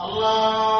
الله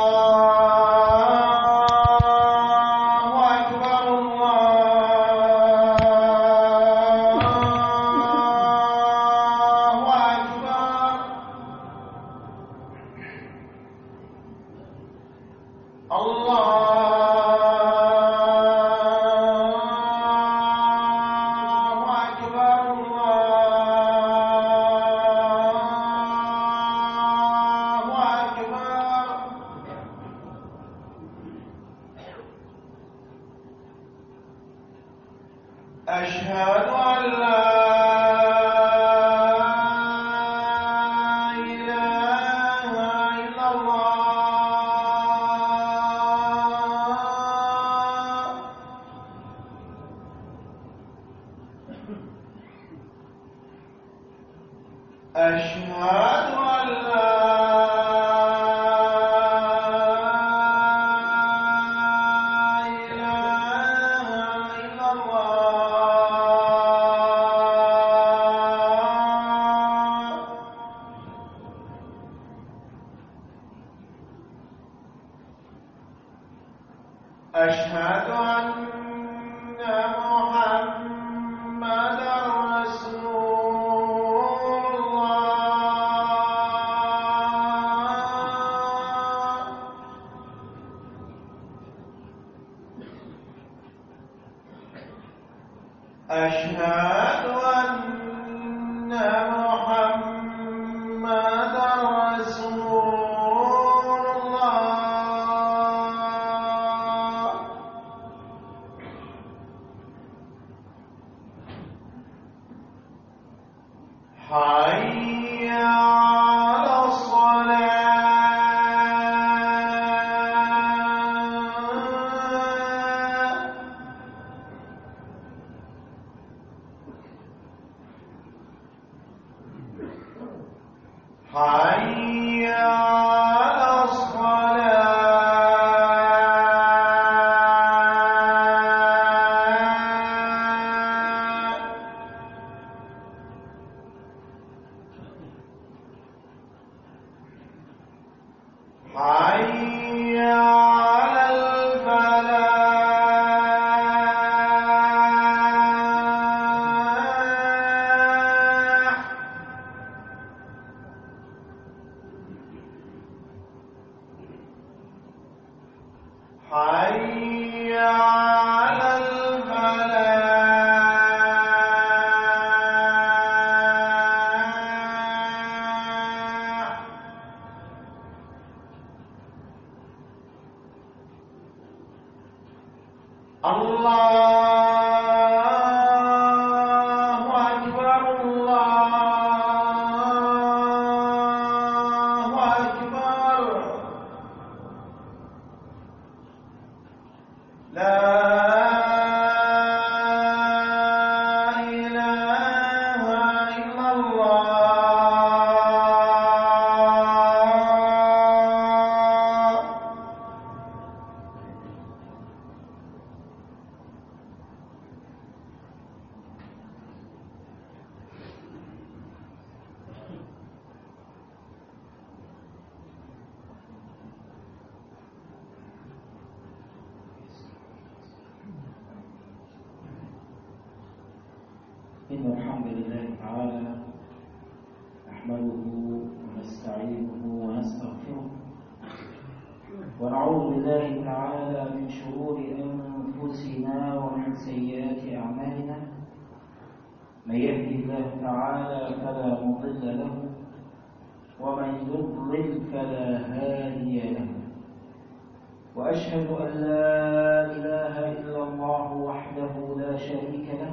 الحمد لله تعالى نحمده ونستعينه ونستغفره ونعوذ بالله تعالى من شرور أنفسنا ومن سيئات أعمالنا. من يهدي الله تعالى فلا مضل له ومن يضلل فلا هادي له. وأشهد أن لا إله إلا الله وحده لا شريك له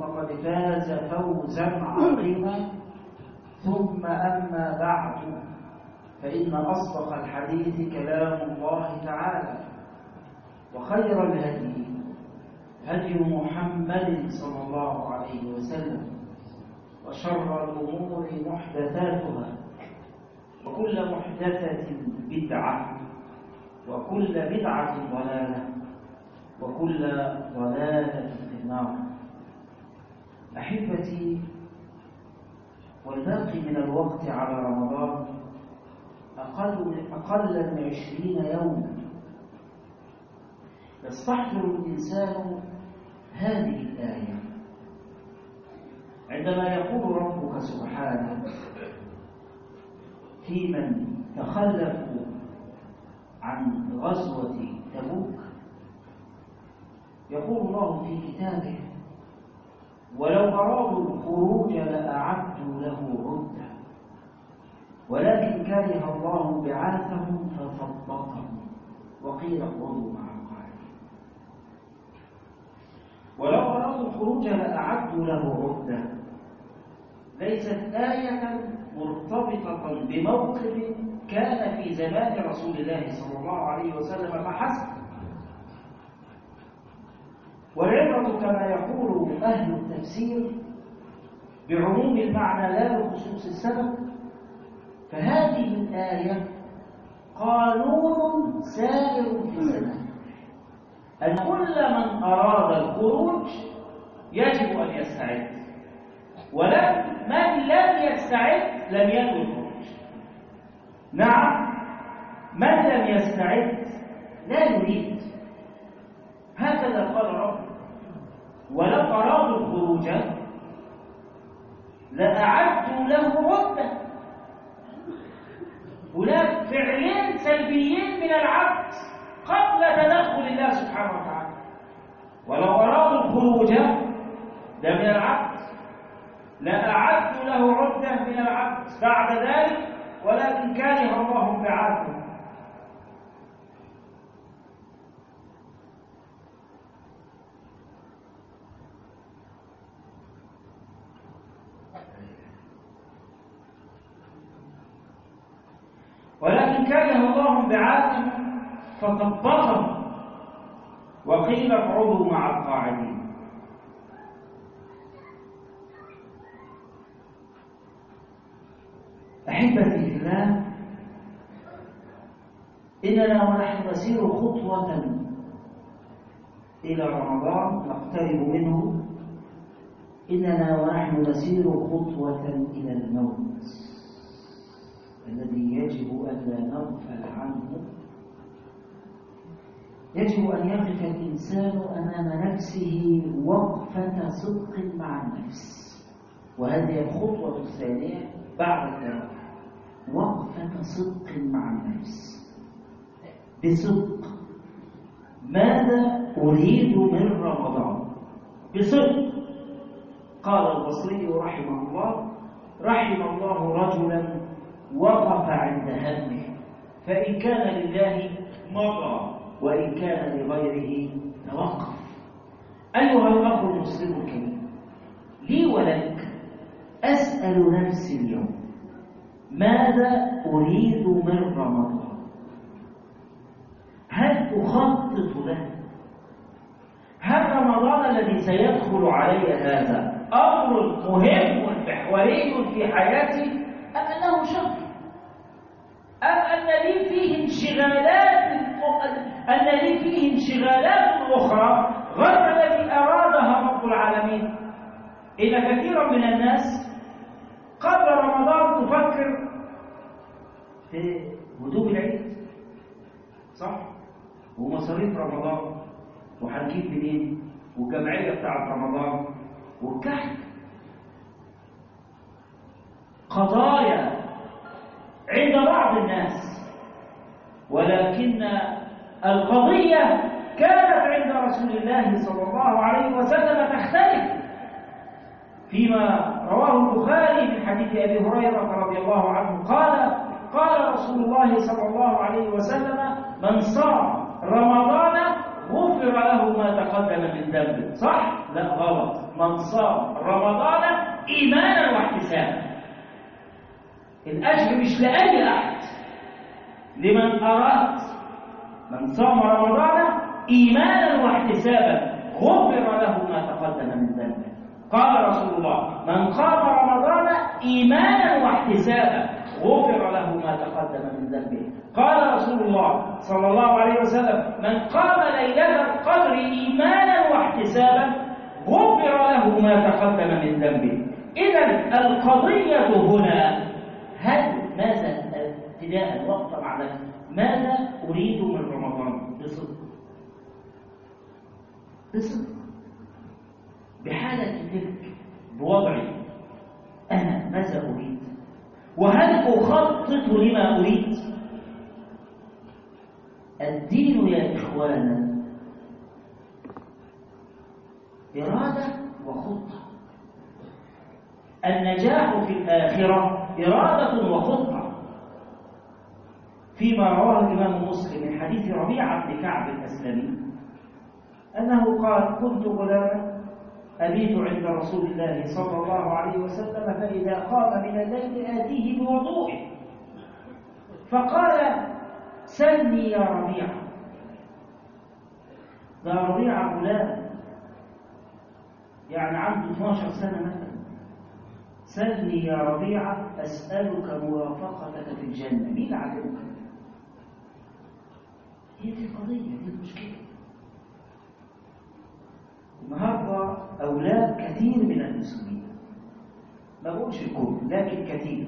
فقد فاز فوزا عظيما. ثم أما بعد فإن أصدق الحديث كلام الله تعالى وخير الهدي هدي محمد صلى الله عليه وسلم وشر الأمور محدثاتها وكل محدثة بدعة وكل بدعة ضلالة وكل ضلالة في النار. أحبتي والباقي من الوقت على رمضان أقل من أقل من عشرين يوما. يستحضر الإنسان هذه الآية. عندما يقول ربك سبحانه في من تخلفوا عن غزوة تبوك؟ يقول الله في كتابه ولو أرادوا الخروج لأعدوا له عدة. ولكن كره الله بعاثهم فثبطهم وقيل اقعدوا مع القاعدين ولو أرادوا الخروج لأعدوا له عدة. ليست آية مرتبطة بموقف كان في زمان رسول الله صلى الله عليه وسلم فحسب والعبرة كما يقول أهل التفسير بعموم المعنى لا بخصوص السبب فهذه الآية قانون سائر في الزمان. أن كل من أراد الخروج يجب أن يستعد. ولم من لم يستعد لم ينوي الخروج نعم من لم يستعد لا يريد. هكذا قال رب ولو أرادوا الخروج لأعدوا له عدة هناك فعلين سلبيين من العبد قبل تدخل الله سبحانه وتعالى. ولو أرادوا الخروج ده من العبد لأعدوا له عدة من العبد. بعد ذلك ولكن كره الله بعاثهم ولكن كره بعاثهم فطبقهم وقيل اقعدوا مع القاعدين. أحبتي في الله إننا ونحن نسير خطوة إلى رمضان نقترب منه. إننا ونحن نسير خطوة إلى الموت. الذي يجب أن لا نغفل عنه. يجب أن يقف الإنسان أمام نفسه وقفة صدق مع النفس. وهذه الخطوة الثانية بعد وقفة صدق مع النفس. بصدق. ماذا أريد من رمضان؟ بصدق. قال البصري رحمه الله رحم الله رجلا وقف عند همه فإن كان لله مضى وإن كان لغيره توقف. أيها الأخ المسلم الكريم لي ولك أسأل نفسي اليوم ماذا أريد من رمضان؟ هل أخطط له؟ هل رمضان الذي سيدخل علي هذا أمر مهم محوري في حياتي أم أنه شهر أم أن لي فيه انشغالات أن لي فيه انشغالات أخرى غير التي أرادها رب العالمين. إن كثيرا من الناس قبل رمضان تفكر في هدوء العيد. صح؟ ومصاريف رمضان وهنجيب منين والجمعية بتاعت رمضان والكحك قضايا عند بعض الناس. ولكن القضية كانت عند رسول الله صلى الله عليه وسلم تختلف فيما رواه البخاري من حديث أبي هريرة رضي الله عنه. قال قال رسول الله صلى الله عليه وسلم من صام رمضان غفر له ما تقدم من ذنبه صح؟ لا غلط. من صام رمضان إيمانا واحتسابا. الأجر مش لأي أحد. لمن أراد من صام رمضان إيمانا واحتسابا غفر له ما تقدم من ذنبه. قال رسول الله من قام رمضان إيمانا واحتسابا غفر له ما تقدم من ذنبه. قال رسول الله صلى الله عليه وسلم من قام ليلة القدر إيمانا واحتسابا غفر له ما تقدم من ذنبه. إذا القضية هنا هل ماذا ابتداء مع نفسي ماذا أريد من رمضان؟ بصدق. بصدق. بحالة تلك بوضعي أنا ماذا أريد؟ وهل أخطط لما أريد؟ الدين يا إخوانا إرادة وخطة. النجاح في الآخرة إرادة وخطة فيما رواه الإمام مسلم من حديث ربيعة بن كعب الأسلمي أنه قال كنت غلاما أبيت عند رسول الله صلى الله عليه وسلم فإذا قام من الليل آتيه بوضوءه فقال سلني يا ربيعة ده ربيعة غلام يعني عنده 12 سنة مثلا سلني يا ربيعة أسألك مرافقتك في الجنة مين علمك؟ هي دي القضية دي المشكلة النهارده أولاد كثير من المسلمين ما بقولش الكل لكن كثير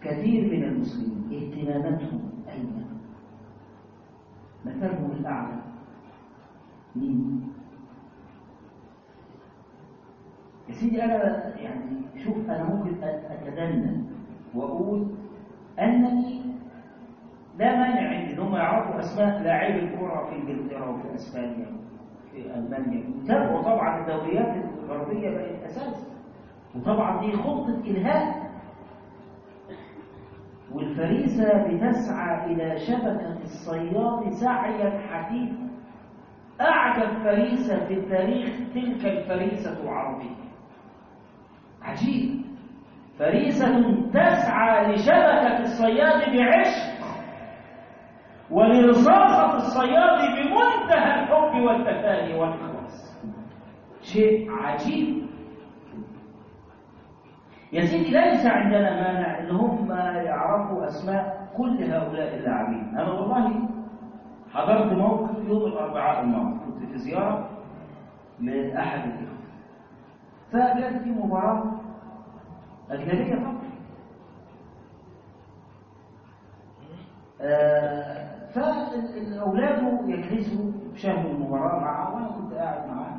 كثير من المسلمين اهتماماتهم أين؟ مثلهم الأعلى مين؟ يا سيدي أنا يعني شوف أنا ممكن أتدنى وأقول أنني لا مانع عندي انهم يعرفوا أسماء لاعبي الكره في إنجلترا وفي أسبانيا في ألمانيا. يتابعوا طبعا الدوريات الغربية بقت أساس وطبعا دي خطة إلهاء. والفريسة بتسعى إلى شبكة الصياد سعيا حثيثا أعجب فريسة في التاريخ تلك الفريسة العربية. عجيب. فريسة تسعى لشبكة الصياد بعشق ولرصاصة الصياد بمنتهى الحب والتفاني والإخلاص شيء عجيب. يا سيدي ليس عندنا مانع إن هم يعرفوا أسماء كل هؤلاء اللاعبين. أنا والله حضرت موقف يوم الأربعاء الماضي. كنت في زيارة لاحد الإخوة. فكانت في مباراة أجنبية طبعا آه فالأولاد يجلسوا شاهدوا المباراة معه وأنا كنت قاعد معاه.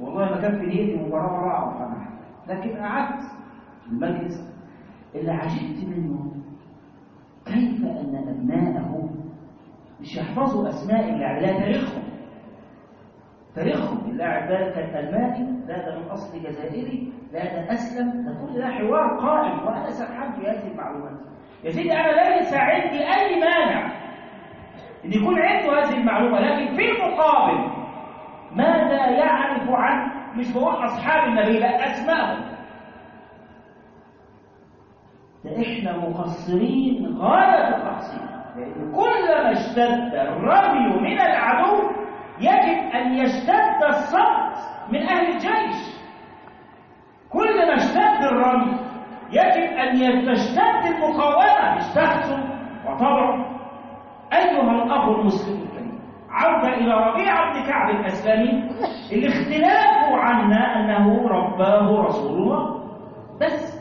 والله ما كان في نيتي مباراة ولا عنها لكن قعدت في المجلس اللي عجبت منه كيف أن ابناءه مش يحفظوا أسماء اللاعب لا تاريخهم. تاريخهم اللاعب لا ده من أصل جزائري لا ده أسلم. ده كل ده حوار قائم وأنا سرحان في هذه المعلومات. يا سيدي أنا ليس عندي اي مانع إن يكون عنده هذه المعلومة لكن في المقابل ماذا يعرف عن مش بقول أصحاب النبي لا اسمائهم ده إحنا مقصرين غاية التقصير لأن كلما اشتد الرمي من العدو يجب أن يشتد الصمت من أهل الجيش. كلما اشتد الرمي يجب أن تشتد المقاومه مش تخسر وتضعف أيها الأخ المسلم عودة إلى ربيعة بن كعب الأسلمي الاختلاف عنا أنه رباه رسول الله. بس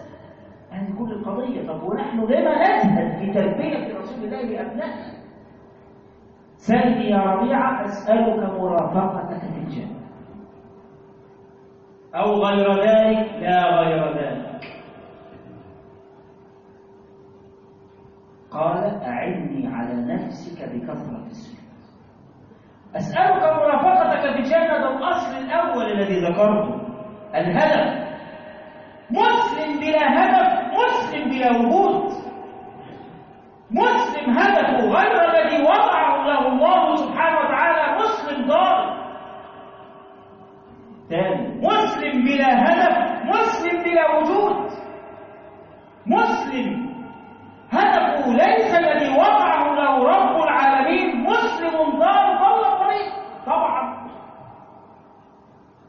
هذه كل القضية طب ونحن لما نزهد في تربية رسول الله لأبنائنا سلني يا ربيعة أسألك مرافقتك في الجنة. أو غير ذلك؟ لا غير ذلك. قال أعني على نفسك بكثرة السجود. أسألك مرافقتك في الجنة الأصل الأول الذي ذكرته الهدف. مسلم بلا هدف مسلم بلا وجود. مسلم هدفه غير الذي وضعه له الله سبحانه وتعالى مسلم ضال. ثاني مسلم بلا هدف مسلم بلا وجود. مسلم. هدفه ليس الذي وضعه له رب العالمين. مسلم ضال ضل الطريق. طبعا.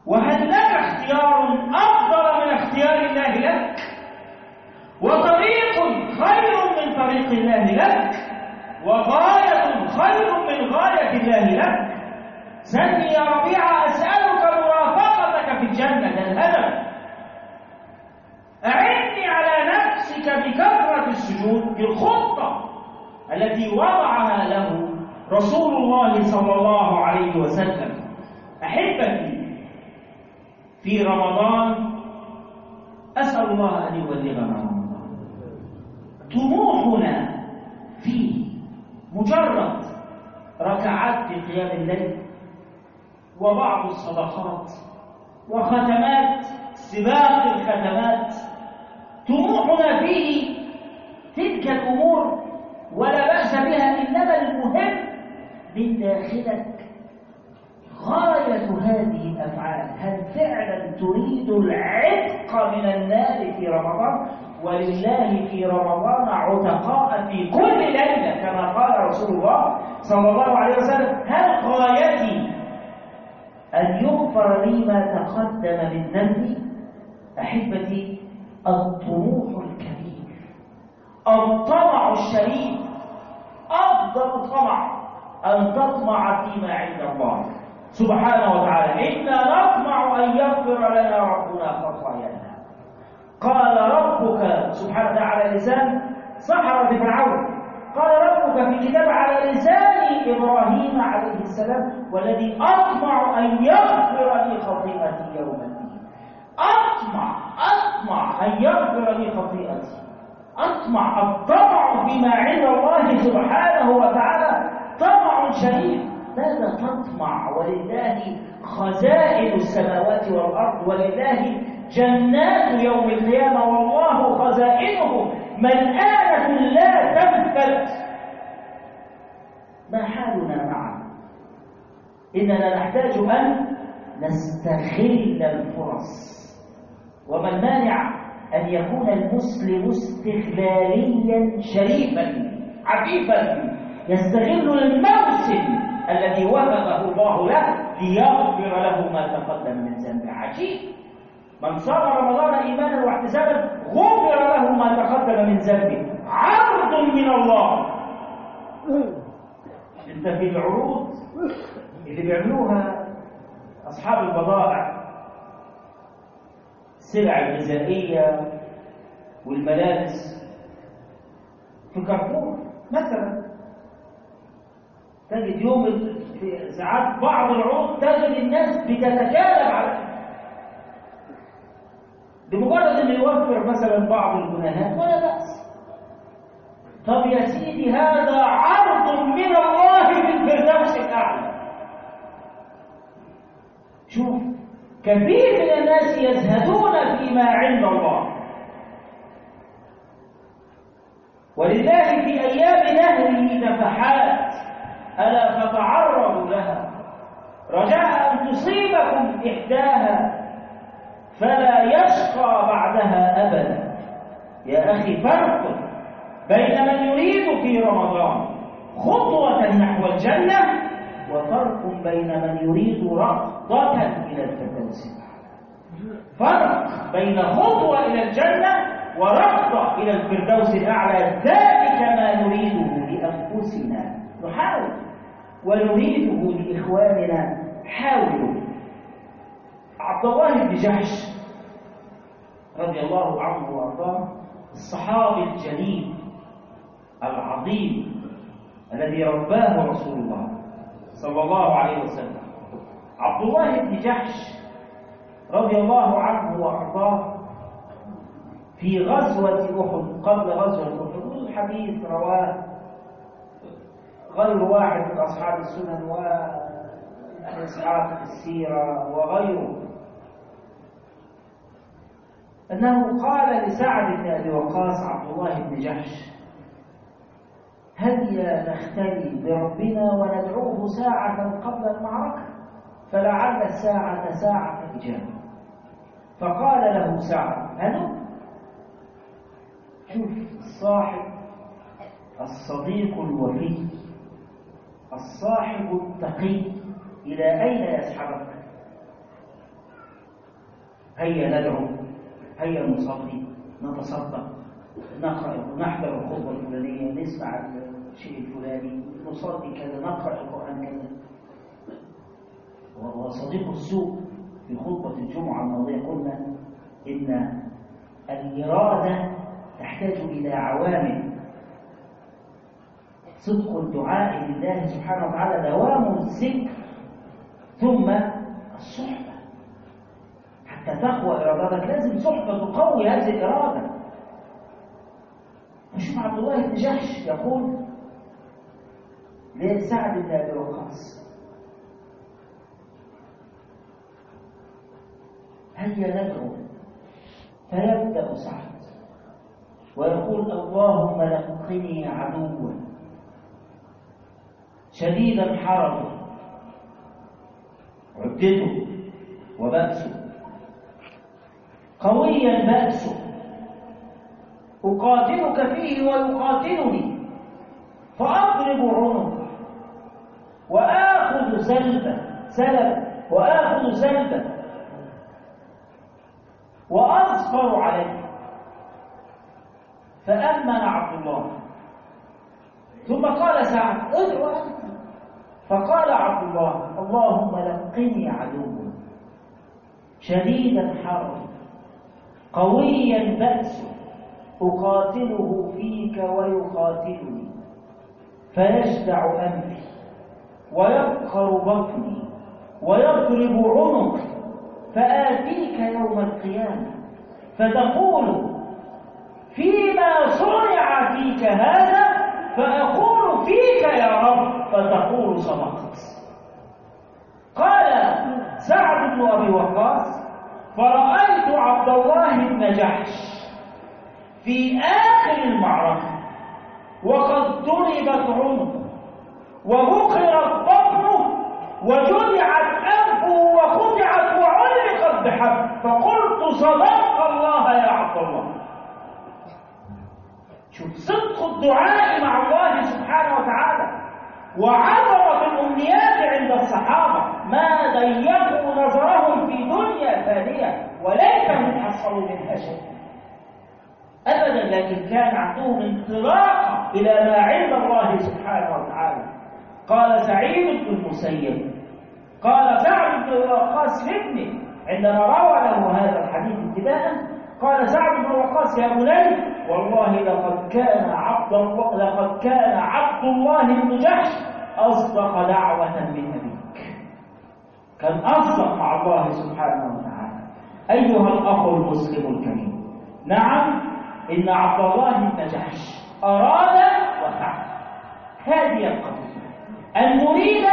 وهل لك اختيار أفضل من اختيار الله لك؟ وطريق خير من طريق الله لك؟ وغاية خير من غاية الله لك. سني يا ربيعه أسألك مرافقتك في الجنة ده الهدف. أعني على نفسك بكثرة السجود بالخطة التي وضعها له رسول الله صلى الله عليه وسلم. أحبتي في رمضان أسأل الله أن يبلغنا رمضان. طموحنا فيه مجرد ركعات في قيام الليل وبعض الصدقات وختمات سباق الختمات. طموحنا فيه تلك الأمور ولا بأس بها إنما المهم من داخلك غاية هذه الأفعال. هل فعلا تريد العتق من النار في رمضان؟ ولله في رمضان عتقاء في كل ليلة كما رسول الله صلى الله عليه وسلم هل غايتي ان يغفر لي ما تقدم من ذنبي احبتي الطموح الكبير الطمع الشريف افضل طمع ان تطمع فيما عند الله سبحانه وتعالى أنا نطمع ان يغفر لنا ربنا خطايانا قال ربك سبحانه وتعالى لسان سحرة فرعون قال ربك في كتاب على لسان إبراهيم عليه السلام والذي أطمع أن يغفر لي خطيئتي يوم الدين. أطمع أطمع أن يغفر لي خطيئتي. أطمع الطمع فيما عند الله سبحانه وتعالى. طمع شريف ماذا تطمع؟ ولله خزائن السماوات والأرض ولله جنات يوم القيامة والله خزائنه ملآنة لا تنفد ما حالنا معه إننا نحتاج أن نستغل الفرص. وما المانع أن يكون المسلم استغلاليا شريفا عفيفا. يستغل الموسم الذي وهبه الله له ليغفر له ما تقدم من ذنبه عجيب. من صام رمضان إيمانا واحتسابا غفر له ما تقدم من ذنبه. عرض من الله. إنت في العروض اللي بيعملوها أصحاب البضائع. السلع الغذائيه والملابس. في كارفور مثلا. تجد يوم في ساعات بعض العروض تجد الناس بتتكالب على بمجرد ان يوفر مثلا بعض الجنيهات ولا بأس. طب يا سيدي هذا عرض من الله في الفردوس الأعلى. شوف كثير من الناس يزهدون فيما عند الله. ولله في أيام نهره نفحات ألا فتعرضوا لها؟ رجاء أن تصيبكم إحداها. فلا يشقى بعدها ابدا. يا أخي فرق بين من يريد في رمضان خطوة نحو الجنة وفرق بين من يريد رغضه إلى الفردوس. فرق بين خطوة إلى الجنة ورغضه إلى الفردوس الاعلى ذلك ما نريده لأنفسنا. نحاول ونريده لإخواننا. حاولوا. عبد الله بن جحش رضي الله عنه وأرضاه الصحابي الجليل العظيم الذي رباه رسول الله صلى الله عليه وسلم. عبد الله بن جحش رضي الله عنه وأرضاه في غزوة أحد قبل غزوة أحد. والحديث رواه غير واحد من أصحاب السنن وإسحاق السيرة وغيره. أنه قال لسعد بن أبي وقاص عبد الله بن جحش هيا نختلي بربنا وندعوه ساعة قبل المعركة؟ فلعل الساعة ساعة إجابة فقال له سعد هلم شوف الصاحب الصديق الوفي الصاحب التقي إلى أين يسحبك؟ هيا ندعو؟ هيا نصلي نتصدق نقرأ نحضر الخطبة الفلانية نسمع الشيء الفلاني نصلي كذا نقرأ القرآن كذا. وهو صديق السوء. في خطبة الجمعة الماضية قلنا إن الإرادة تحتاج إلى عوامل. صدق الدعاء لله سبحانه وتعالى دوام الذكر ثم الصحبة. تقوى إرادتك لازم صحبة تقوي هذه الإرادة. نشوف عبد الله بن جحش يقول لسعد بن أبي وقاص. هيا ندعو فيبدأ سعد ويقول اللهم لقني عدوا شديدا حرجه عدته وبأسه. قويا بأسه أقاتلك فيه ويقاتلني. فأضرب عنقه. وآخذ سلبا. سلبا. وآخذ سلبا. وأصبر عليه. فأمن عبد الله. ثم قال سعد ادعو. أنت فقال عبد الله اللهم لقني عدوا شديدا حربا قويا بأسه أقاتله فيك ويقاتلني فيجدع أنفي ويبقر بطني ويضرب عنقي فآتيك يوم القيامة فتقول فيما صنع فيك هذا فأقول فيك يا رب فتقول صدقت. قال سعد بن أبي وقاص فرأيت عبد الله بن جحش في آخر المعركة وقد ضربت عنقه وبقرت بطنه وجدعت أنفه وقطعت وعلقت بحبل. فقلت صدق الله يا عبد الله شوف صدق الدعاء مع الله سبحانه وتعالى وعظمة الأمنيات عند الصحابة ما ضيقوا نظرهم في دنيا ثانية وليتهم حصلوا منها شيئا أبدا لكن كان عندهم انطلاقة إلى ما عند الله سبحانه وتعالى. قال سعيد بن المسيب قال سعد بن وقاص لابنه عندما روى له هذا الحديث ابتداء قال سعد بن وقاص يا بني والله لقد كان عبد الله لقد كان عبد الله بن جحش أصدق دعوه من ابيك كان أصدق مع الله سبحانه وتعالى. أيها الأخ المسلم الكريم نعم إن عبد الله بن جحش أراد وفعل هذه القضية. ان نريد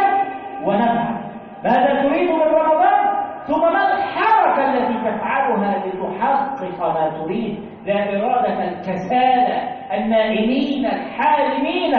ونفعل ماذا تريد من رمضان؟ ثم ما الحركة التي تفعلها لتحقق ما تريد؟ لا إرادة الكسالى النائمين الحالمين.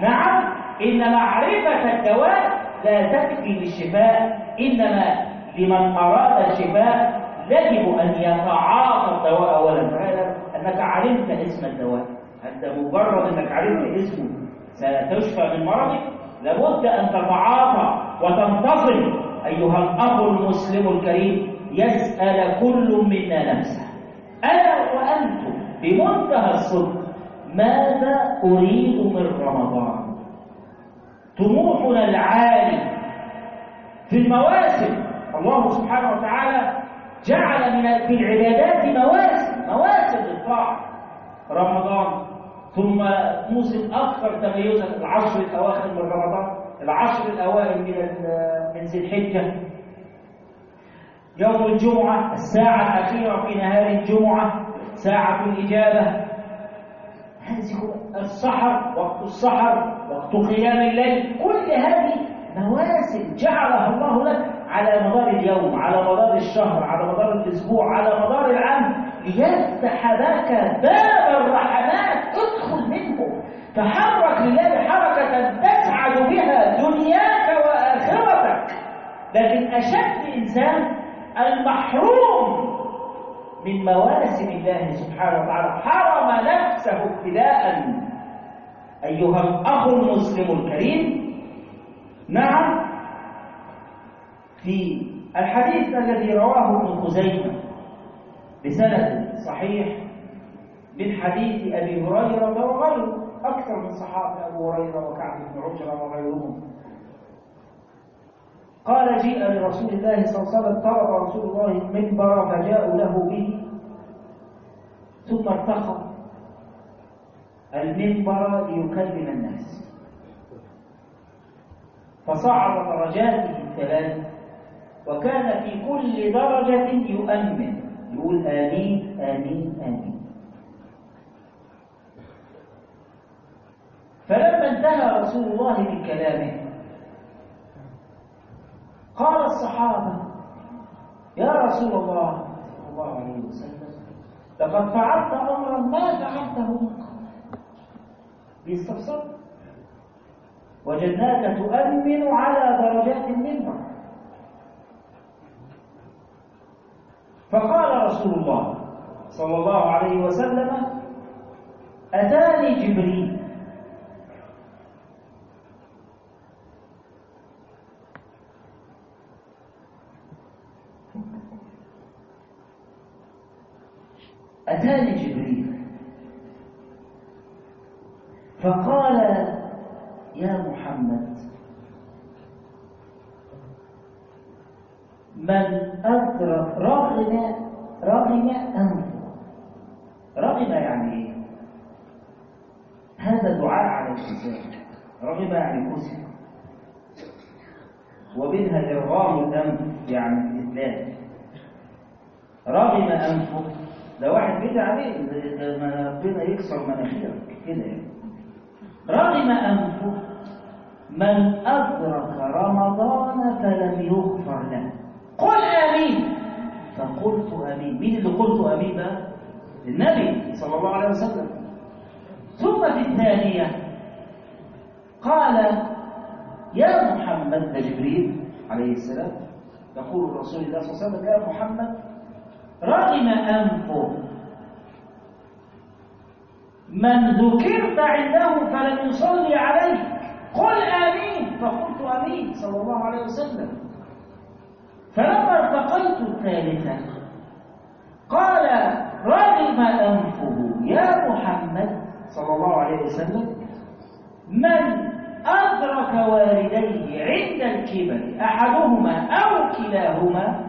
نعم إن معرفة الدواء لا تكفي للشفاء إنما لمن أراد الشفاء يجب أن يتعاطى الدواء. أولا فهذا أنك علمت اسم الدواء. أنت مجرد أنك علمت اسمه. ستشفى من مرضك لابد أن تتعاطى وتنتظم. أيها الأخ المسلم الكريم يسأل كل منا نفسه أنا وأنتم بمنتهى الصدق ماذا أريد من رمضان؟ طموحنا العالي في المواسم الله سبحانه وتعالى جعل من في العبادات مواسم مواسم للطاعة رمضان. ثم موسم أكثر تميزا العشر الأواخر من رمضان. العشر الأوائل من من ذي الحجة. يوم الجمعة الساعة الأخيرة في نهار الجمعة ساعة الإجابة. هذه السحر وقت السحر وقت قيام الليل. كل هذه مواسم جعلها الله لك على مدار اليوم على مدار الشهر على مدار الأسبوع على مدار العام. ليفتح لك باب الرحمات ادخل منه. تحرك لله حركة تسعد بها دنياك وآخرتك. لكن أشد إنسان المحروم من مواسم الله سبحانه وتعالى. حرم نفسه ابتداء أيها الأخ المسلم الكريم. نعم. في الحديث الذي رواه ابن خزيمة بسند صحيح من حديث أبي هريرة وغيره. أكثر من صحابة أبو هريرة وكعب بن عجرة وغيرهم. قال جيء لرسول الله صلى الله عليه وسلم طلب رسول الله المنبر فجاءوا له به ثم ارتقى. المنبر ليكلم الناس. فصعد درجاته الثلاث وكان في كل درجة يؤمن يقول آمين آمين آمين. فلما انتهى رسول الله من كلامه قال الصحابة يا رسول الله صلى الله عليه وسلم لقد فعلت أمرا ما فعلته من قبل بيستفسر. وجدناك تؤمن على درجات المنبر فقال رسول الله صلى الله عليه وسلم أتاني جبريل؟ أتاني جبريل؟ فقال يا محمد من أدرك رغم رغم أنفه رغم يعني إيه؟ هذا دعاء على الإنسان. رغم يعني كسر ومنها إرغام الأنف يعني الإسلام رغم أنفه ده واحد كده عليه ربنا يكسر مناخيرك كده يعني. رغم أنفه من أدرك رمضان فلم يغفر له. قل آمين. فقلت آمين. مين اللي قلت آمين بقى؟ النبي صلى الله عليه وسلم. ثم في الثانية قال يا محمد جبريل عليه السلام. يقول رسول الله صلى الله عليه وسلم يا محمد رغم أنفه. من ذكرت عنده فلم يصلي عليك. قل آمين. فقلت آمين صلى الله عليه وسلم. فلما ارتقيت الثالثة قال رغم أنفه. يا محمد صلى الله عليه وسلم من أدرك والديه عند الكبر أحدهما أو كلاهما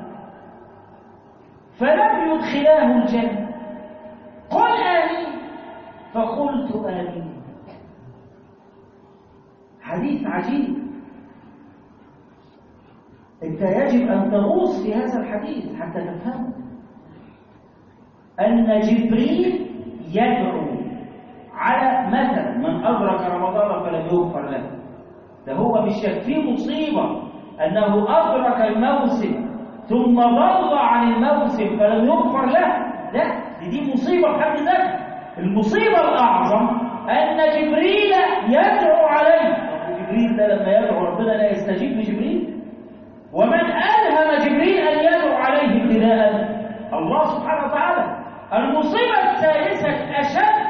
فلم يدخلاه الجنة. قل آمين. فقلت آمين. حديث عجيب. انت يجب أن تغوص في هذا الحديث حتى تفهمه. أن جبريل يدعو على مثلا من أدرك رمضان فلم يغفر له. ده هو مش في مصيبة أنه أدرك الموسم ثم ضل عن الموسم فلم يغفر له. لا دي, دي مصيبة في حد ذاتها. المصيبة الأعظم أن جبريل يدعو عليه. جبريل ده لما يدعو ربنا لا يستجيب لجبريل. ومن ألهم جبريل أن يدعو عليه ابتداء؟ الله سبحانه وتعالى. المصيبة الثالثة الأشد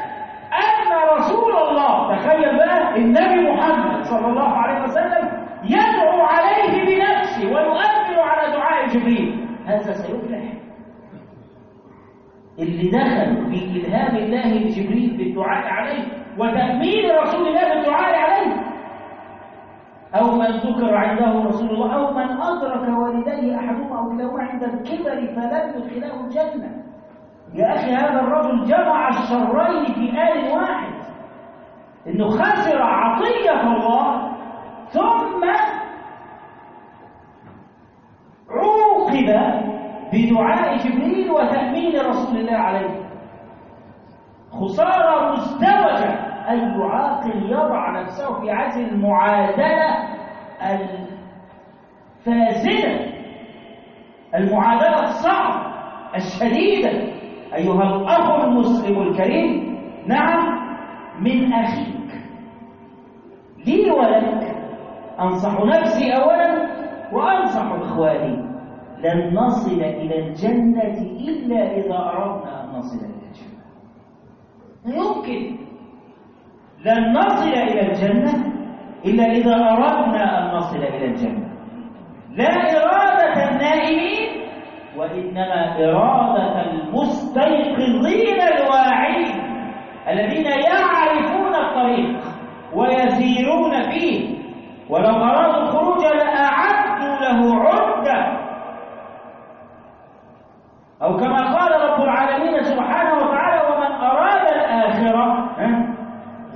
أن رسول الله تخيل بقى النبي محمد صلى الله عليه وسلم يدعو عليه بنفسه ويؤثر على دعاء جبريل. هذا سيفلح. اللي دخل في إلهام الله لجبريل بالدعاء عليه وتأمين رسول الله بالدعاء عليه. أو من ذكر عنده رسول الله أو من أدرك والديه أحدهما أو كلاهما عند الكبر فلم يدخله الجنة. يا أخي هذا الرجل جمع الشرين في آل واحد. إنه خسر عطية الله ثم عوقب بدعاء جبريل وتأمين رسول الله عليه. خسارة مزدوجة. أي عاقل يضع نفسه في عزل المعادلة الفاسدة المعادلة الصعبة الشديدة. أيها الأخ المسلم الكريم نعم من أخيك. لي ولك أنصح نفسي أولا وأنصح إخواني. لن نصل إلى الجنة إلا إذا أردنا أن نصل إلى الجنة. لا يمكن. لن نصل إلى الجنة إلا إذا أردنا أن نصل إلى الجنة. لا إرادة النائمين وإنما إرادة المستيقظين الواعين الذين يعرفون الطريق ويسيرون فيه. ولو أرادوا الخروج لأعدوا له عدة أو كما قال رب العالمين سبحانه وتعالى ومن أراد الآخرة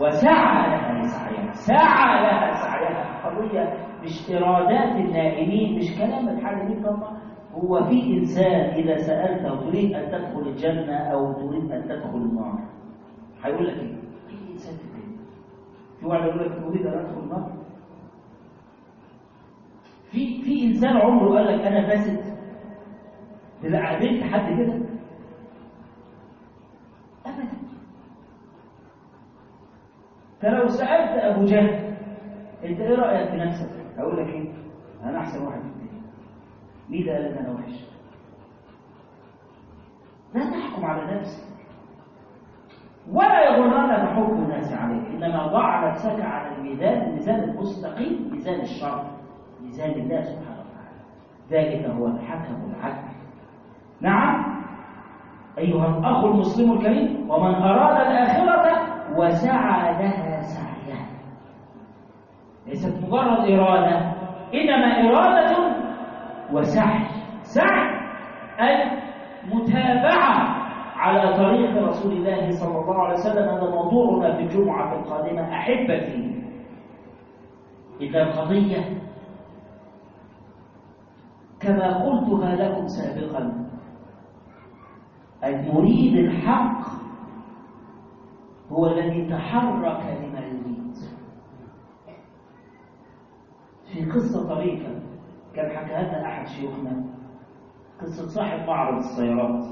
وسعى لها سعيها سعى لها سعيها قضية مش إرادات النائمين مش كلام الحالمين طبعا؟ هو في إنسان إذا سألته تريد أن تدخل الجنة أو تريد أن تدخل النار؟ هيقول لك إيه؟ في إنسان في الدنيا. في واحد يقول لك أريد أن أدخل النار؟ في في إنسان عمره قال لك أنا فاسد. إذا قابلت حد كده أبدا فلو سألت أبو جهل أنت إيه رأيك في نفسك؟ أقول لك إيه؟ أنا أحسن واحد في الدنيا مين اللي أنا وحش؟ لا تحكم على نفسك ولا يغرنك حكم الناس عليك إنما ضع نفسك على الميزان الميزان المستقيم ميزان الشرع ميزان الله سبحانه وتعالى ذلك هو الحكم العدل نعم. أيها الأخ المسلم الكريم ومن أراد الآخرة وسعى لها سعيها ليست مجرد إرادة إنما إرادة وسعي. سعي أي متابعة على طريق رسول الله صلى الله عليه وسلم. هذا موضوعنا في الجمعة القادمة أحبتي. إن القضية كما قلتها لكم سابقا. المريد الحق هو الذي تحرك لما يريد في قصة طريقة كان حكاها لنا أحد شيوخنا قصة صاحب معرض السيارات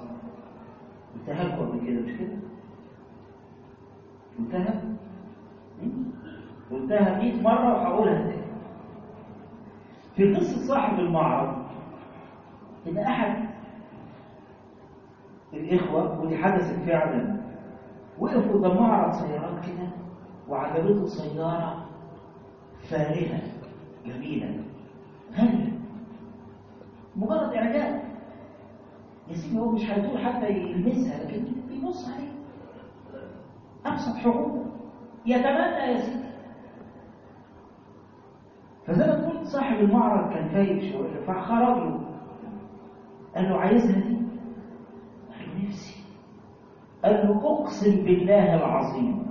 انتهى قبل كده مش كده؟ انتهى؟ قلتها 100 مرة وهقولها تاني في قصة صاحب المعرض إن أحد الإخوة ودي حدثت فعلا. وقف قدام معرض سيارات كده وعجبته سيارة فارهة جميلة. غالية مجرد إعجاب؟ يا سيدي هو مش هيطول حتى يلمسها لكن بيبص عليها أبسط حقوق. يتمنى يا سيدي. فزي ما تقول صاحب المعرض كان فايق شوية فخرج له. قال له عايزها دي قال له نفسي قال له أقسم بالله العظيم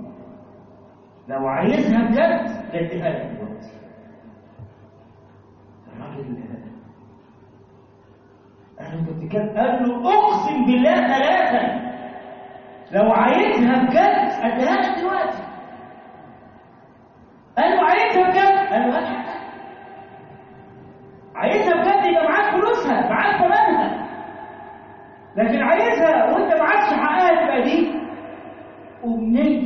لو عايزها بجد بديها لك دلوقتي الراجل قال له أنت بتتكلم؟ قال له أقسم بالله ثلاثة لو عايزها بجد اديها لك دلوقتي قال له عايزها بجد قال له هات عايزها بجد يبقى معاك فلوسها معاك ثمنها لكن عايزها وانت معكش حقها تبقى دي. امنيه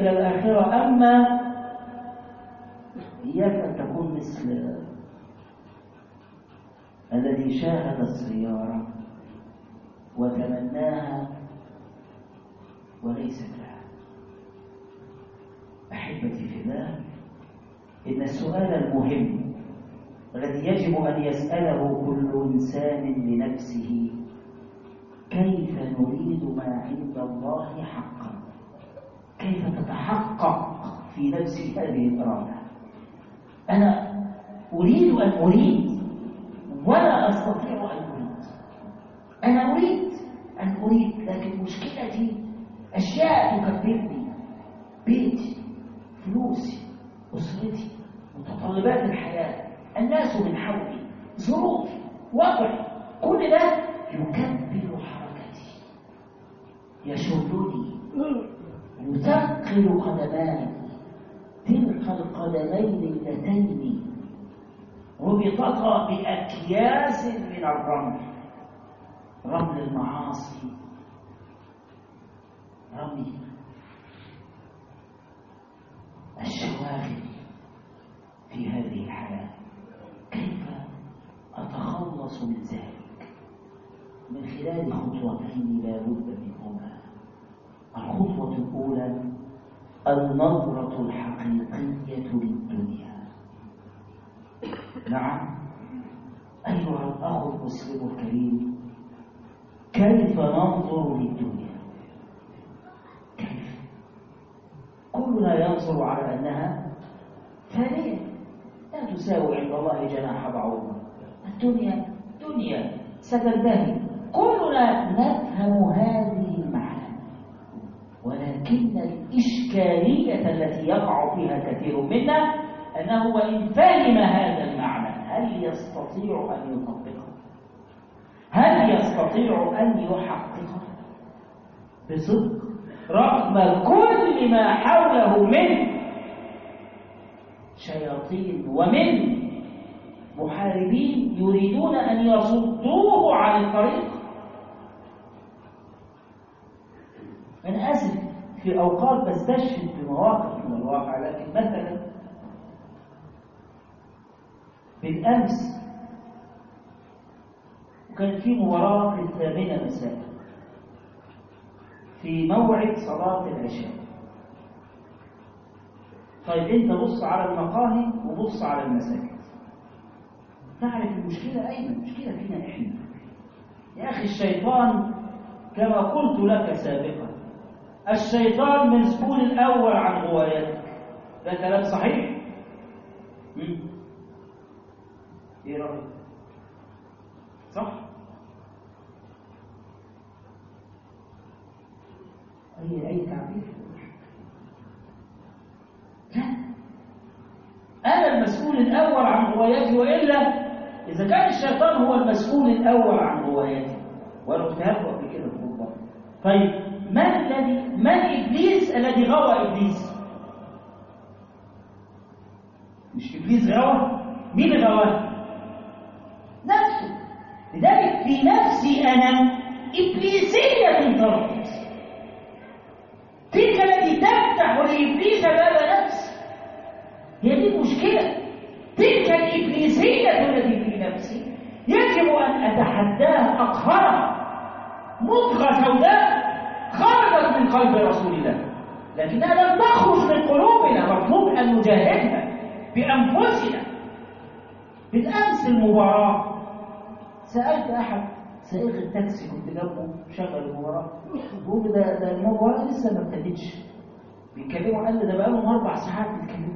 إلى الآخرة. أما إياك أن تكون مثل الذي شاهد السيارة وتمناها وليست لها. أحبتي في الله إن السؤال المهم الذي يجب أن يسأله كل إنسان لنفسه كيف نريد ما عند الله حقا؟ كيف تتحقق في نفسك هذه الإرادة أنا أريد أن أريد ولا أستطيع أن أريد. أنا أريد أن أريد لكن مشكلتي أشياء تكبرني بيتي فلوسي أسرتي متطلبات الحياة الناس من حولي ظروفي وضعي كل ده يكبر حركتي. يشدني. يثقل قدماي. تلك القدمين اللتين ربطتا بأكياس من الرمل. رمل المعاصي. رمل الشواغل في هذه الحياة. كيف أتخلص من ذلك؟ من خلال خطوتين لا بد منهما. الخطوة الأولى النظرة الحقيقية للدنيا. نعم. أيها الأخ المسلم الكريم كيف ننظر للدنيا؟ كيف؟ كلنا ينظر على أنها فانية لا تساوي عند الله جناح بعوضة الدنيا دنيا ستنتهي كلنا نفهم هذه المعاني. ولكن الإشكالية التي يقع فيها كثير منا أنه وإن فهم هذا المعنى هل يستطيع أن يطبقه؟ هل يستطيع أن يحققه؟ بصدق رغم كل ما حوله من شياطين ومن محاربين يريدون أن يصدوه عن الطريق. أنا آسف في أوقات بستشهد بمواقف من الواقع لكن مثلا بالأمس وكان في مباراة في الثامنة مساء في موعد صلاة العشاء. طيب أنت بص على المقاهي وبص على المساجد تعرف المشكلة أين؟ المشكلة فينا إحنا. يا أخي الشيطان كما قلت لك سابقا الشيطان مسؤول الأول عن غوايتك ده كلام صحيح؟ إيه رأيك؟ صح؟ أي أي تعبير؟ لا أنا المسؤول الأول عن غوايتي وإلا إذا كان الشيطان هو المسؤول الأول عن غوايتي وأنا لكم قبل كده في طيب من الذي من إبليس الذي غوى إبليس؟ مش إبليس غوى؟ مين غواه؟ نفسه لذلك في نفسي أنا إبليسية تربط تلك التي تفتح لإبليس باب نفس هي دي المشكلة تلك الإبليسية التي في نفسي يجب أن أتحداها أقهرها مضغة سوداء من قلب رسول الله. لكنها لم تخرج من قلوبنا مطلوب أن نجاهدها بأنفسنا. بالأمس المباراة سألت أحد سائق التاكسي كنت جنبه شغل المباراة. بيقول ده ده المباراة لسه ما ابتدتش. بيتكلموا قال لي ده بقالهم أربع ساعات بيتكلموا.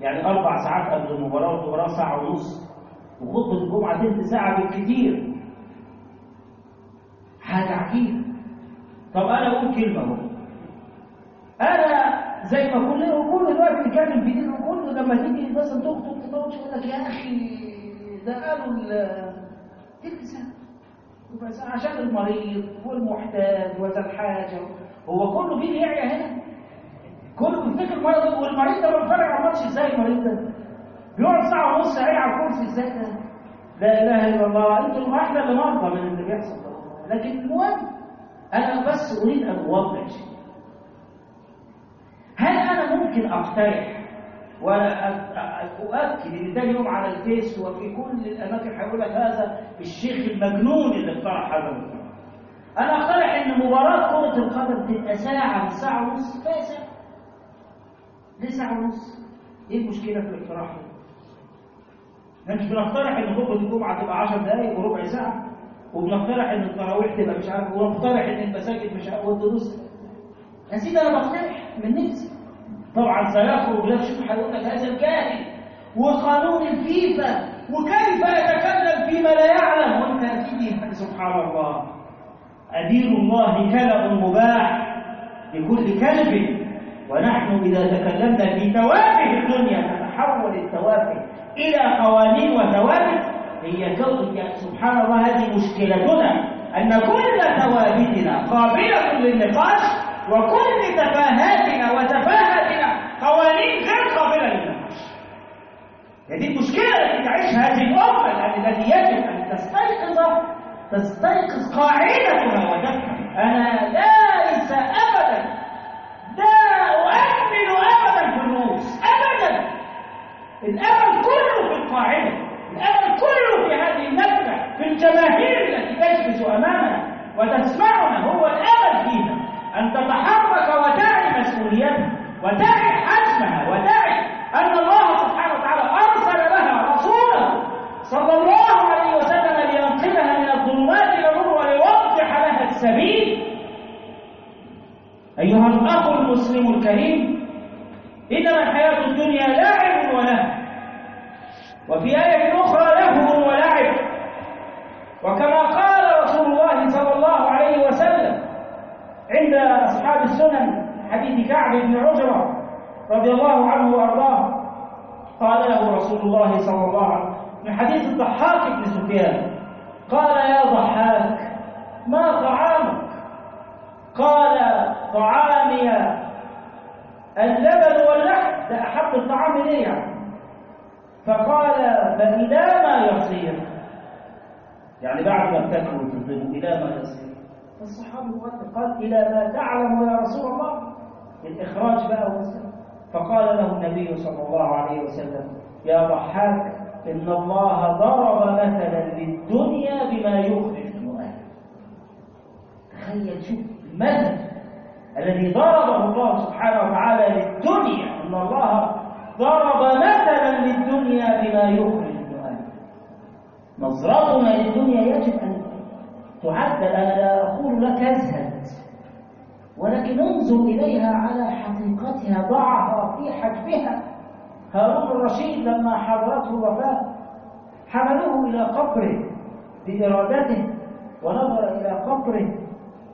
يعني أربع ساعات قبل المباراة والمباراة ساعة ونص. وخطبة الجمعة تلت ساعة بالكتير. حاجة عجيبة. طب أنا أقول كلمة أهو أنا زي ما كل كل دلوقتي بيتكلم في دين وكل لما تيجي مثلا تخطب تطلع يقول لك يا أخي ده قالوا تلت ساعة عشان المريض والمحتاج وذا الحاجة. هو كله بيجي يعيا هنا. كله بيفتكر المريض والمريض ده بيتفرج على الماتش إزاي المريض ده. بيقعد ساعة ونص قاعد على الكرسي إزاي ده؟ لا إله إلا الله. أنتم إحنا اللي مرضى من اللي بيحصل لكن المهم أنا بس أريد أن أوضح شيء. هل أنا ممكن أقترح وأنا أؤكد إن تاني يوم على الفيس وفي كل الأماكن هيقول لك هذا الشيخ المجنون اللي اقترح هذا الموضوع؟ أنا أقترح إن مباراة كرة القدم تبقى ساعة من ساعة ونص كفايه ساعة. ليه ساعة ونص؟ إيه المشكلة في الاقتراح ده؟ مش بنقترح إن خطبه الجمعة تبقى 10 دقائق وربع ساعة. وبنقترح ان التراويح تبقى مش عارف ونقترح إن المساجد مش عارف والدروس. يا سيدي أنا بقترح من نفسي. طبعا سيخرج لا شوف هيقول لك هذا الكاهن وقانون الفيفا وكيف يتكلم فيما لا يعلم؟ وانت يا سيدي سبحان الله. أدين الله كلب مباح لكل كلب ونحن إذا تكلمنا في توافه الدنيا تتحول التوافه إلى قوانين وثوابت. هي كون سبحان الله هذه مشكلتنا أن كل ثوابتنا قابلة للنقاش وكل تفاهاتنا وتفاهتنا قوانين غير قابلة للنقاش. هذه المشكلة التي تعيشها هذه الأمة التي يجب أن تستيقظ تستيقظ قاعدتها وتفهم أنا ليس أبدا لا أؤمن أبدا الرؤوس أبدا. الأمل كله في القاعدة. الأمل كله في هذه النكبة في الجماهير التي تجلس أمامنا وتسمعنا هو الأمل فيها أن تتحرك وتعي مسؤوليتها وتعي حجمها وتعي أن الله سبحانه وتعالى أرسل لها رسولا صلى الله عليه وسلم لينقلها من الظلمات إلى النور وليوضح لها السبيل. أيها الأخ المسلم الكريم إنما الحياة الدنيا لاعب ولهو. وفي آية أخرى لهو ولعب. وكما قال رسول الله صلى الله عليه وسلم عند أصحاب السنن حديث كعب بن عجرة رضي الله عنه وأرضاه قال له رسول الله صلى الله عليه وسلم من حديث الضحاك بن سفيان قال يا ضحاك ما طعامك؟ قال طعامي اللبن واللحم ده أحب الطعام إليه يعني. فقال فإلى ما يصير؟ يعني بعد ما بتاكل وتظلم إلى ما يصير؟ الصحابي قال إلى ما تعلم يا رسول الله. الإخراج بقى والسلام فقال له النبي صلى الله عليه وسلم يا ضحاك إن الله ضرب مثلا للدنيا بما يخرج من أهل تخيل شوف المثل الذي ضربه الله سبحانه وتعالى للدنيا إن الله ضرب مثلا للدنيا بما يخرج أهل نظرتنا للدنيا يجب أن تعدل أنا لا أقول لك أزهد ولكن انظر إليها على حقيقتها ضعها في حجمها. هارون الرشيد لما حضرته الوفاة حملوه إلى قبره بإرادته ونظر إلى قبره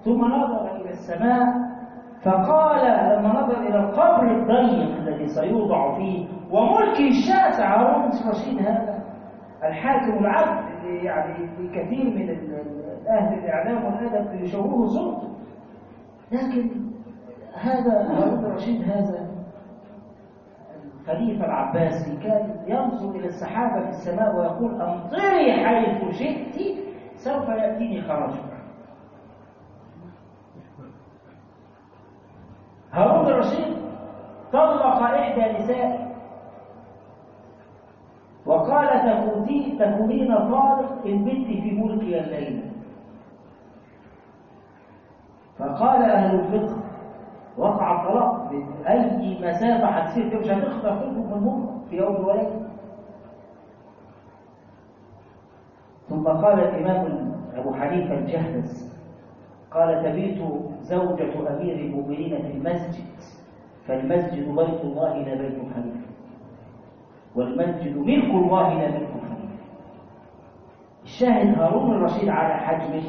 ثم نظر إلى السماء فقال لما نظر إلى القبر الضيق الذي سيوضع فيه وملكه الشاسع هارون الرشيد هذا. الحاكم اللي يعني كثير من أهل الإعلام والأدب يشوهوا صورته لكن هذا هارون الرشيد هذا الخليفة العباسي كان ينظر إلى السحابة في السماء ويقول أمطري حيث شئت سوف يأتيني خرجك هارون الرشيد طلق إحدى نسائه وقال تكونين طالق البنت في ملكي الليل فقال أهل الفقه وقع الطلاق بأي مسافة هتصير مش هتخطر فيكم من ممكن في يوم وليلة. ثم قال الإمام أبو حنيفة الجهلس قال تبيت زوجة أمير المؤمنين في المسجد. فالمسجد بيت الله لا بيت حنيفة والمسجد ملك الله لا ملك حنيفة الشاهد هارون الرشيد على حجمه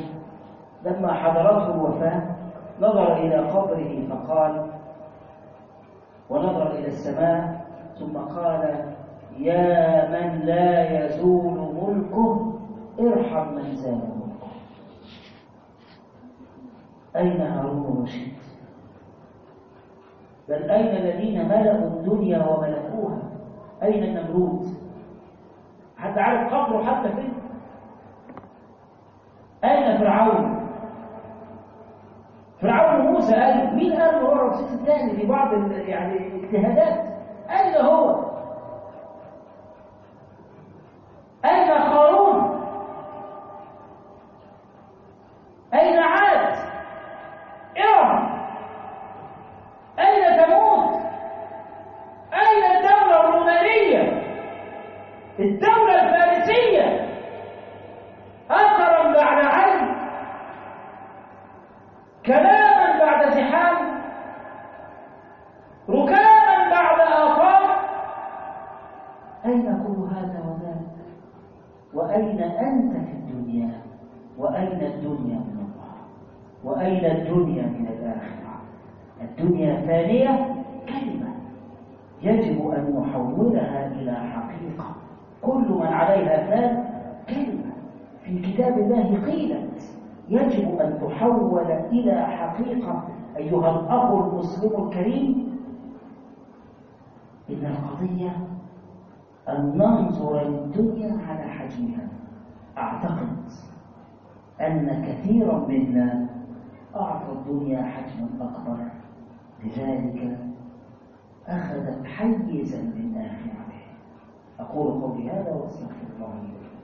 لما حضرته الوفاة نظر إلى قبره فقال ونظر إلى السماء ثم قال يا من لا يزول ملكه ارحم من زال ملكه أين هارون الرشيد؟ بل أين الذين ملأوا الدنيا وملكوها؟ أين النمرود حتى عارف قبره حتى فين؟ أين فرعون؟ فرعون موسى قال مين قال هو الرئيس الثاني في بعض يعني اجتهادات أين هو أين قارون أين عاد إرم أين ثمود أين الدولة الرومانية الدولة الفارسية أثرا بعد علم كلاما بعد زحام ركاما بعد آفاق وأين أنت في الدنيا وأين الدنيا من الله وأين الدنيا من الآخرة؟ الدنيا فانية كلمة. يجب أن نحولها إلى حقيقة. كل من عليها فان كلمة. في كتاب الله قيلت يجب أن تحول إلى حقيقة. أيها الأخ المسلم الكريم إن القضية أن ننظر للدنيا على حجمها. أعتقد أن كثيرا منا أعطى الدنيا حجما أكبر. لذلك أخذت حيزا من آخرته. أقول قولي هذا وأستغفر الله لي ولكم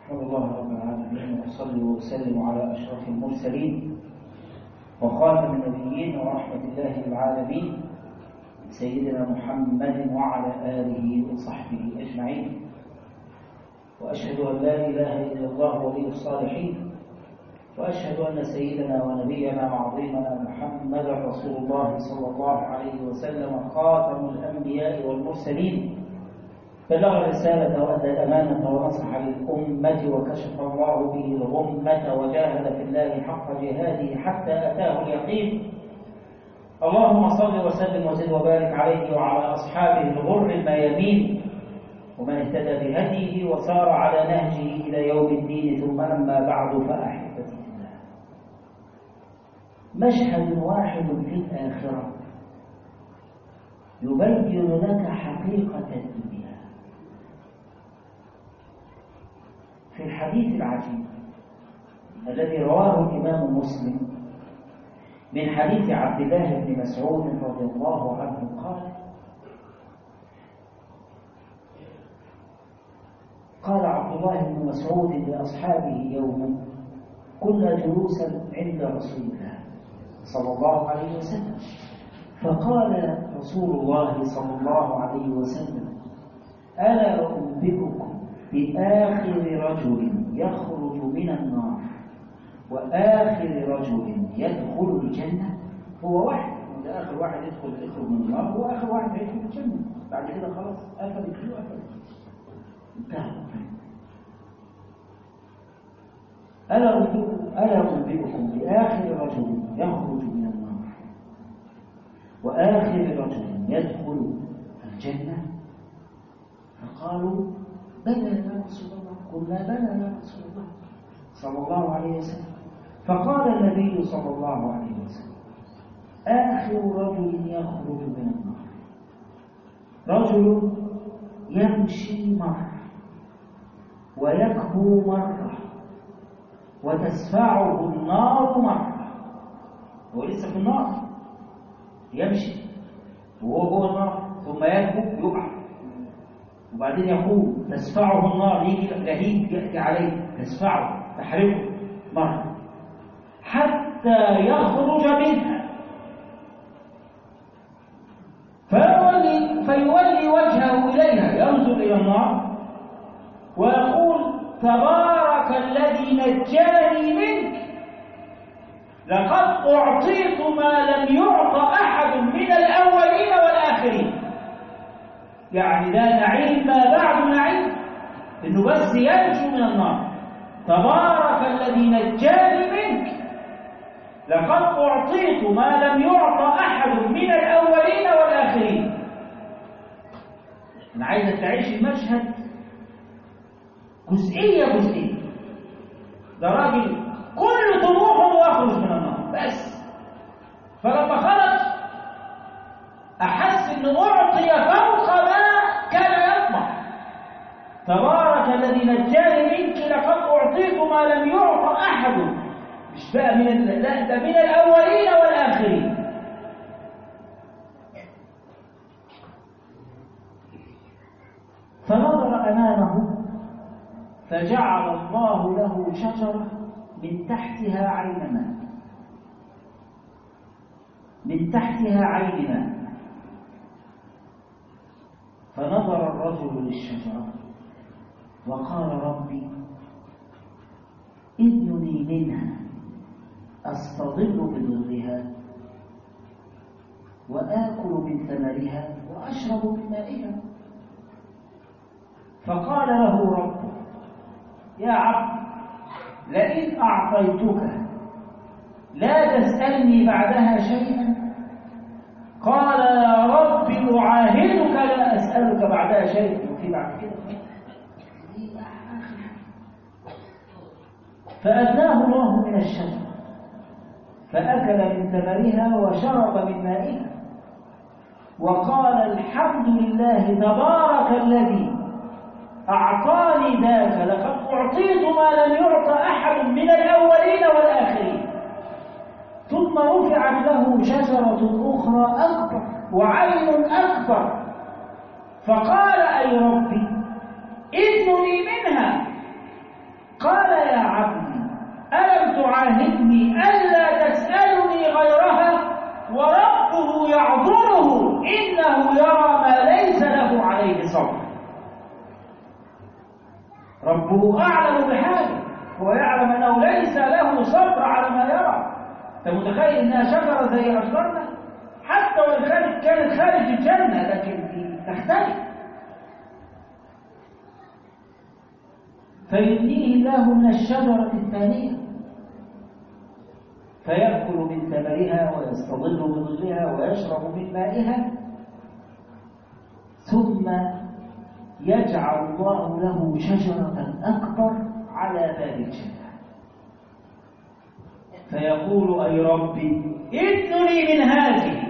أحمد الله رب العالمين وأصلي وأسلم على أشرف المرسلين وخاتم النبيين ورحمة الله للعالمين سيدنا محمد وعلى آله وصحبه أجمعين. وأشهد أن لا إله إلا الله ولي الصالحين. وأشهد أن سيدنا ونبينا وعظيمنا محمد رسول الله صلى الله عليه وسلم خاتم الأنبياء والمرسلين. بلغ الرسالة وأدى الأمانة ونصح للأمة وكشف الله به الغمة وجاهد في الله حق جهاده حتى أتاه اليقين. اللهم صل وسلم وزد وبارك عليه وعلى أصحابه الغر الميامين. ومن اهتدى بهديه وسار على نهجه إلى يوم الدين ثم أما بعد فأحبتي الله مشهد واحد في الآخرة. يبين لك حقيقة الدنيا في الحديث العجيب الذي رواه الإمام مسلم من حديث عبد الله بن مسعود رضي الله عنه قال قال عبد الله بن مسعود لأصحابه يوما كنا جلوسا عند رسول الله صلى الله عليه وسلم. فقال رسول الله صلى الله عليه وسلم ألا أنبئكم بآخر رجل يخرج من النار وآخر رجل يدخل الجنة هو واحد. ده آخر واحد يدخل يخرج من النار هو آخر واحد يدخل الجنة. بعد كده خلاص قفل الكيو قفل انتهى ألا أنبئكم بآخر رجل يخرج من النار وآخر رجل يدخل الجنة؟ فقالوا بلى يا رسول الله قلنا بلى يا رسول الله صلى الله عليه وسلم. فقال النبي صلى الله عليه وسلم آخر رجل يخرج من النار. رجل يمشي مرة ويكبو مرة وتسفعه النار مرة هو لسه في النار. يمشي. وهو جوه النار ثم يكبو يقع. وبعدين يقول تسفعه النار يجي لهيب يأتي عليه تسفعه تحرقه مرة حتى يخرج منها. فيولي, فيولي وجهه إليها ينظر إلى النار ويقول تبارك الذي نجاني منك. لقد أعطيت ما لم يعط أحد من الأولين والآخرين. يعني ده نعيم ما بعد نعيم إنه بس ينجو من النار. تبارك الذي نجاني منك. لقد أعطيت ما لم يعط أحد من الأولين والآخرين. أنا عايزك تعيش المشهد جزئية جزئية. ده راجل كل طموحه يخرج من النار. بس. فلما خرج احس انه أعطي فوق ما كان يطمح تبارك الذي نجاني منك لقد أعطيت ما لم يعط أحد. مش بقى من. لا ده من الأولين والآخرين. فنظر أمامه فجعل الله له شجرة من تحتها عين ماء من تحتها عين ماء فنظر الرجل للشجرة وقال ربي إذنني منها أستظل بظلها وآكل من ثمرها وأشرب من مائها. فقال له ربه يا عبد لئن أعطيتك لا تسألني بعدها شيئا. قال يا رب أعاهدك لا أسألك بعدها شيئا وفي بعد كده. فأدناه الله من الشجرة فأكل من ثمرها وشرب من مائها. وقال الحمد لله تبارك الذي أعطاني ذاك لقد أعطيت ما لم يعط أحد من الأولين والآخرين. ثم رفعت له شجرة أخرى أكبر. وعين أكبر. فقال أي ربي إذنني منها. قال يا عبدي ألم تعاهدني ألا تسألني غيرها؟ وربه يعذره إنه يرى ما ليس له عليه صبر ربه أعلم بحاله هو يعلم أنه ليس له صبر على ما يرى. أنت متخيل إنها شجرة زي أشجارنا حتى وإن كانت خارج الجنة لكن تختلف. فيدنيه الله من الشجرة الثانية. فيأكل من ثمرها ويستظل بظلها ويشرب من مائها. ثم يجعل الله له شجرة أكبر على باب الجنة. فيقول أي ربي إذنني من هذه.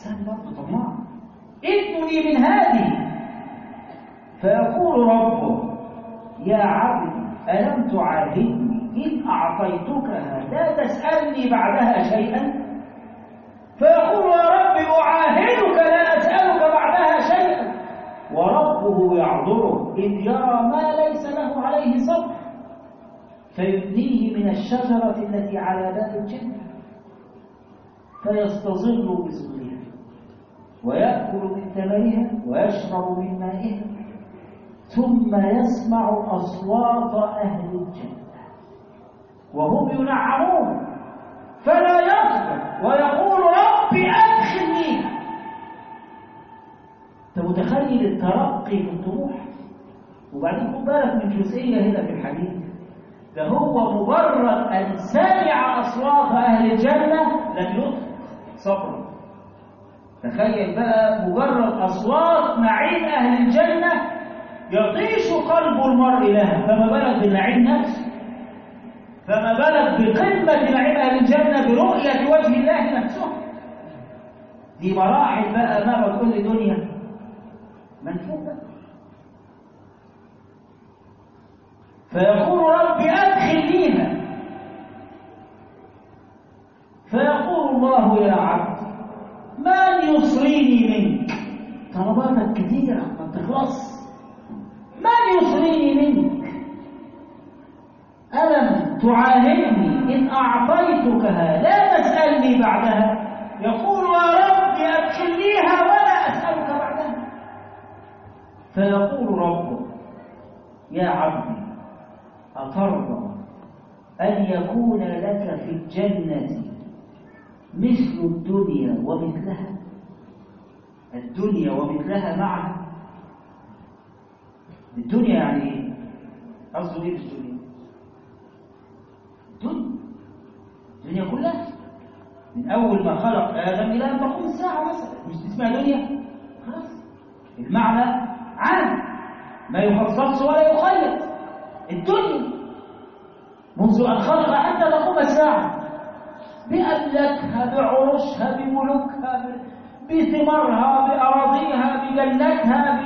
سأل برضه طماع. إذنني من هذه. فيقول ربه يا عبدي ألم تعاهدني؟ إن أعطيتكها لا تسألني بعدها شيئا. فيقول يا رب أعاهدك لا أسألك بعدها شيئا. وربه يعذره إذ يرى ما ليس له عليه صبر فيدنيه من الشجرة التي على باب الجنة. فيستظل بظلها ويأكل من ثمرها ويشرب من مائها ثم يسمع أصوات أهل الجنة وهم ينعمون. فلا يصبر ويقول ربي أدخلني. أنت متخيل الترقي في الطموح وبعدين خد بالك من جزئية هنا في الحديث ده هو مجرد أن سمع أصوات أهل الجنة لم يطلق صبرا تخيل بقى مجرد أصوات نعيم أهل الجنة يطيش قلب المرء لها. فما بالك بالنعيم نفسه؟ فما بالك بقمة نعيم أهل الجنة برؤية وجه الله نفسه؟ دي مراحل بقى أمام كل دنيا. منفوذة فيقول ربي أدخلنيها فيقول الله يا عبد من يصريني منك. طلباتك كثيرة ما تخلص. من يصريني منك. ألم تعاهدني؟ إن أعطيتكها لا تسألني بعدها. يقول يا رب أدخلنيها ولا أسألك بعدها. فيقول ربه يا عبدي أترضى أن يكون لك في الجنة مثل الدنيا ومثلها. الدنيا ومثلها معها الدنيا يعني إيه قصده إيه في الدنيا. الدنيا. الدنيا كلها. من أول ما خلق آدم إلى أن تقوم الساعة مثلا. مش تسمع دنيا؟ خلاص. المعنى عام. ما يخصص ولا يخيط. الدنيا. منذ أن خلق حتى تقوم الساعة. بأملاكها بعروشها بملوكها بثمارها بأراضيها بجناتها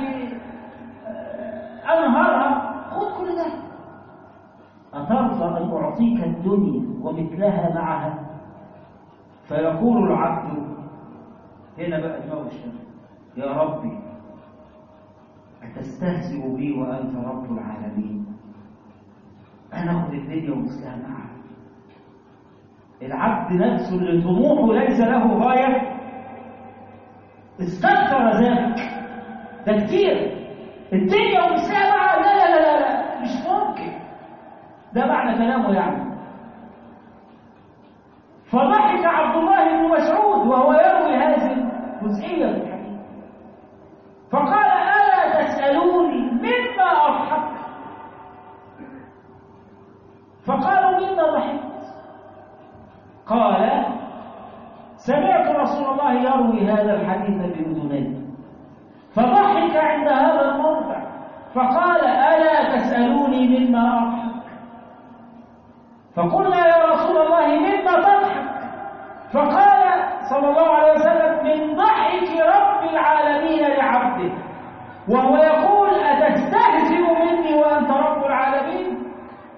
بأنهارها خذ كل ده. أترضى أن أعطيك الدنيا ومثلها معها؟ فيقول العبد هنا بقى دماغ يا ربي أتستهزئ بي وأنت رب العالمين؟ أنا أخذ الدنيا ومثلها معها. العبد نفسه اللي طموحه ليس له غاية. استكثر ذلك. ده كتير. الدنيا معها لا لا لا لا مش ممكن. ده معنى كلامه يعني. فضحك عبد الله بن مسعود وهو يروي هذه الجزئية. فقال ألا تسألوني مما أضحك؟ فقالوا مما ضحكت قال سمعت رسول الله يروي هذا الحديث بأذنيه فضحك عند هذا الموضع فقال ألا تسألوني مما أضحك؟ فقلنا يا رسول الله مما تضحك؟ فقال صلى الله عليه وسلم من ضحك رب العالمين لعبده. وهو يقول أتستهزئ مني وأنت رب العالمين؟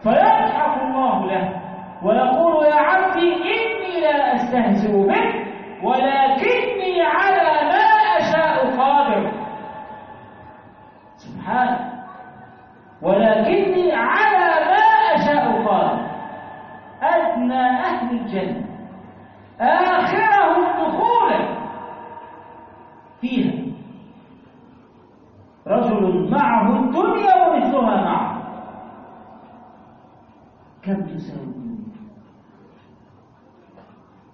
فيضحك الله له. ويقول يا عبدي إني لا أستهزئ بك ولكني على ما أشاء قادر. سبحانه ولكني على ما أشاء قادر. أدنى أهل الجنة. آخرهم دخولا فيها. رجل معه الدنيا ومثلها معه. كم تساوي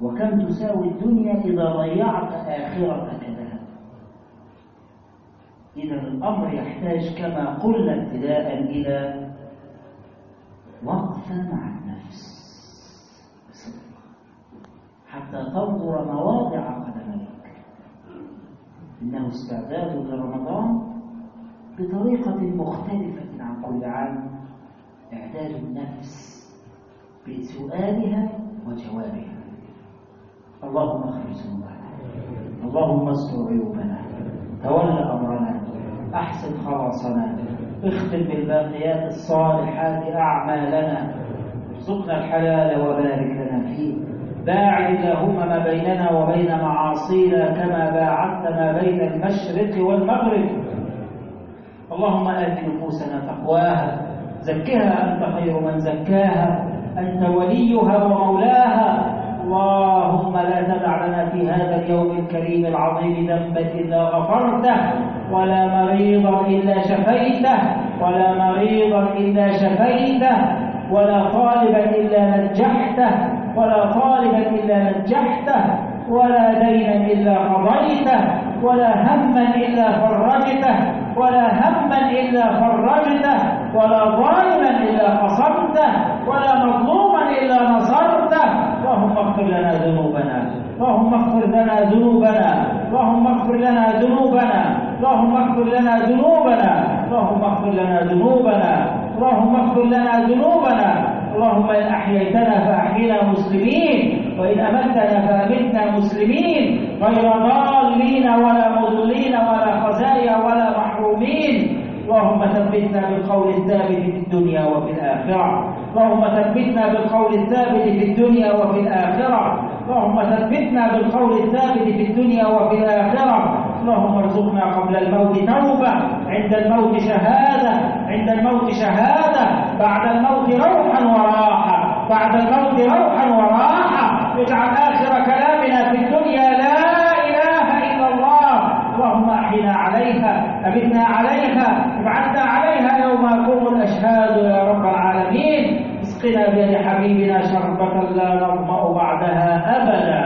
وكم تساوي الدنيا إذا ضيعت آخرتك لها إذا الأمر يحتاج كما قلنا ابتداء إلى وقفة مع النفس. حتى تنظر مواضع قدميك إنه استعداد لرمضان بطريقة مختلفة عن كل عام. إعداد النفس بسؤالها وجوابها. اللهم ذنوبنا اللهم استر عيوبنا. تول أمرنا. أحسن خلاصنا. اختم بالباقيات الصالحات أعمالنا. ارزقنا الحلال وبارك لنا فيه. باعد اللهم ما بيننا وبين معاصينا كما باعدت ما بين المشرق والمغرب. اللهم آت نفوسنا تقواها. زكها أنت خير من زكاها. أنت وليها ومولاها. اللهم لا تدع لنا في هذا اليوم الكريم العظيم ذنبا إلا غفرته ولا مريضا إلا شفيته ولا مريضا إلا شفيته ولا طالبا إلا نجحته ولا طالبا إلا نجحته ولا دينا إلا قضيته ولا هما إلا فرجته ولا هما إلا فرجته ولا ظالما إلا قصمته ولا مظلوما إلا نصرته اللهم اغفر لنا ذنوبنا. اللهم اغفر لنا ذنوبنا. اللهم اغفر لنا ذنوبنا. اللهم اغفر لنا ذنوبنا. اللهم اغفر لنا ذنوبنا. اللهم اغفر لنا ذنوبنا. اللهم إن أحييتنا فأحينا مسلمين. وإن أمتنا فأمتنا مسلمين. غير ضالين ولا مضلين ولا خزايا ولا محرومين. اللهم ثبتنا بالقول الثابت في الدنيا وفي الآخرة. اللهم ثبتنا بالقول الثابت في الدنيا وفي الآخرة. اللهم ثبتنا بالقول الثابت في الدنيا وفي الآخرة. اللهم ارزقنا قبل الموت توبة عند الموت شهادة عند الموت شهادة بعد الموت روحا وراحة بعد الموت روحا وراحة. اجعل آخر كلامنا في الدنيا لا إله إلا الله اللهم أحينا عليها أبتنا عليها ابعثنا عليها يوم يقوم الأشهاد يا رب العالمين. اسقنا بيد حبيبنا شربة لا نظمأ بعدها أبدا.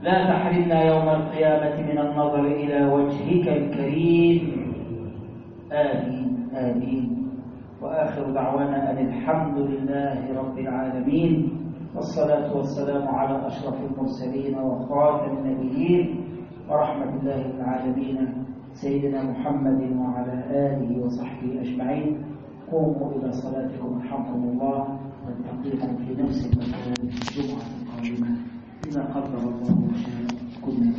لا تحرمنا يوم القيامة من النظر إلى وجهك الكريم. آمين آمين. وآخر دعوانا أن الحمد لله رب العالمين. والصلاة والسلام على أشرف المرسلين وخاتم النبيين. ورحمة الله للعالمين سيدنا محمد وعلى آله وصحبه أجمعين. قوموا إلى صلاتكم رحمكم الله. والتقيكم في نفس المكان. الجمعة القادمة إذا قدر الله وشاء كنا